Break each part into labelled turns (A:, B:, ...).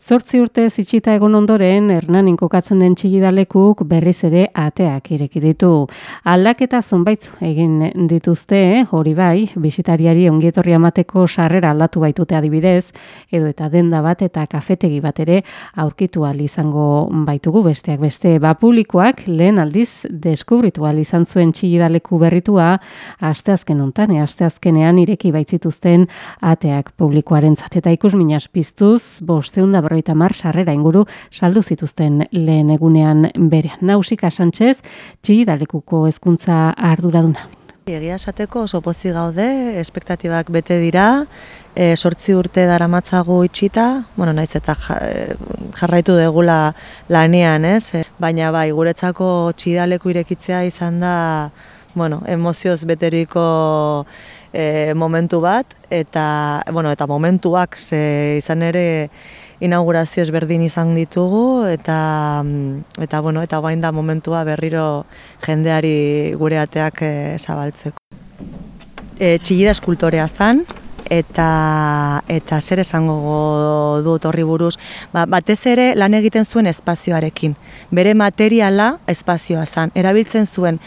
A: Zortzi urte zitsita egon ondoren, Hernanin kokatzen den txigidalekuk berriz ere ateak ireki ditu. Aldaketa zonbaitzu egin dituzte, hori bai, bisitariari ongietorri amateko sarrera aldatu baitute adibidez, edo eta denda bat eta kafetegi bat ere aurkitu izango baitugu besteak beste. Ba publikoak lehen aldiz deskubritu izan zuen txigidaleku berritua, asteazken ontan, e, asteazkenean ireki baitzituzten ateak publikoaren zateta ikus minas piztuz, bosteunda berroita mar sarrera inguru saldu zituzten lehen egunean bere. Nausika Sánchez, txi dalekuko hezkuntza arduraduna.
B: Egia esateko oso pozi gaude, espektatibak bete dira, e, sortzi urte daramatzago itxita, bueno, naiz eta e, jarraitu degula lanean, ez? E, baina bai, guretzako txidaleku irekitzea izan da, bueno, emozioz beteriko e, momentu bat, eta, bueno, eta momentuak ze izan ere inaugurazio ezberdin izan ditugu, eta, eta, bueno, eta guain da momentua berriro jendeari gure ateak e, zabaltzeko. E, txigida eskultorea zan, eta eta zer esango dut horri buruz, ba, batez ere lan egiten zuen espazioarekin. Bere materiala espazioa zan. Erabiltzen zuen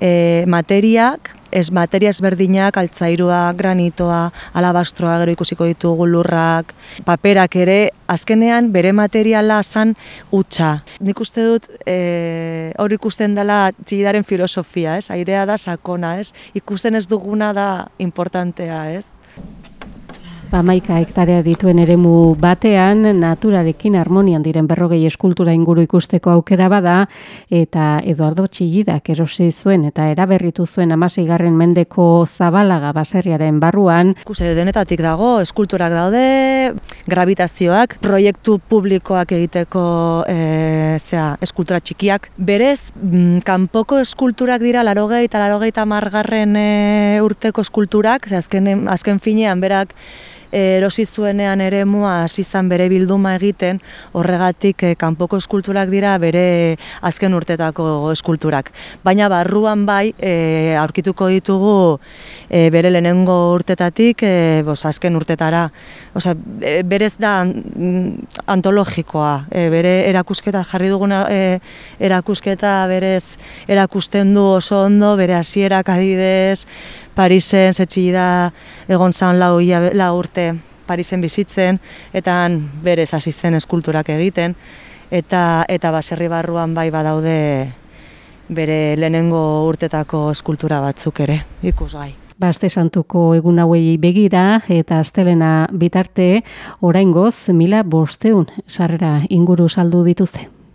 B: e, materiak, ez materia ezberdinak, altzairua, granitoa, alabastroa, gero ikusiko ditugu lurrak, paperak ere, azkenean bere materiala zan utxa. Nik uste dut, e, hor ikusten dela txigidaren filosofia, ez? Airea da sakona, ez? Ikusten ez duguna da importantea, ez?
A: Bamaika hektarea dituen eremu batean, naturarekin harmonian diren berrogei eskultura inguru ikusteko aukera bada, eta Eduardo Txillidak erosi zuen eta eraberritu zuen amaseigarren mendeko zabalaga baserriaren barruan.
B: Kuse denetatik dago, eskulturak daude, gravitazioak, proiektu publikoak egiteko e, zera, eskultura txikiak. Berez, mm, kanpoko eskulturak dira larogei eta larogei margarren e, urteko eskulturak, ze azken, azken finean berak erosi zuenean ere mua izan bere bilduma egiten, horregatik eh, kanpoko eskulturak dira bere azken urtetako eskulturak. Baina barruan bai e, aurkituko ditugu e, bere lehenengo urtetatik e, bos, azken urtetara. Osa, e, berez da mm, antologikoa, e, bere erakusketa jarri duguna e, erakusketa berez erakusten du oso ondo, bere hasierak adidez, Parisen zetxila egon zan lau, lau urte Parisen bizitzen, eta han berez hasi zen eskulturak egiten, eta eta baserri barruan bai badaude bere lehenengo urtetako eskultura batzuk ere, ikusgai.
A: Baste santuko egun hauei begira eta astelena bitarte oraingoz mila bosteun sarrera inguru saldu dituzte.